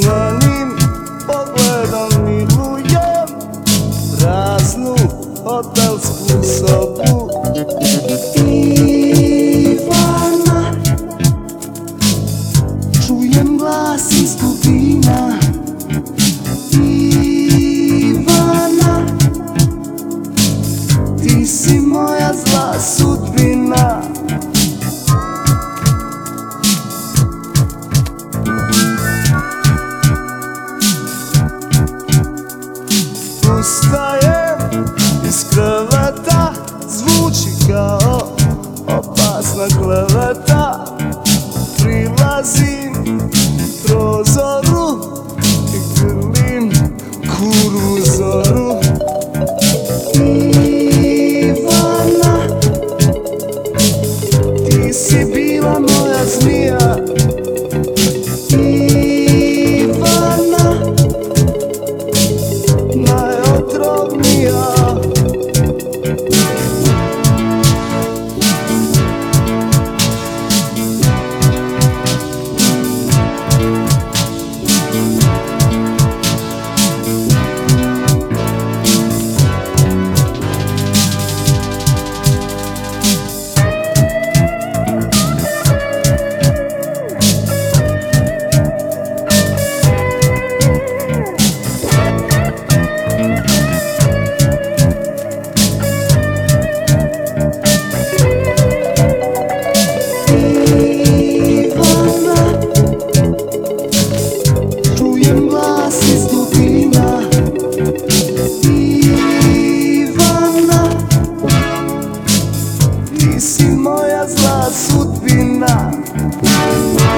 Njenim pogledom milujem Praznu hotelsku sobu. Ivana Čujem glas iz dubina. Ivana Ti si moja zla sudbina. Ustajem iz kreveta Zvuči kao opasna kleveta. Prilazim prozoru I grlim kuru zoru sudbina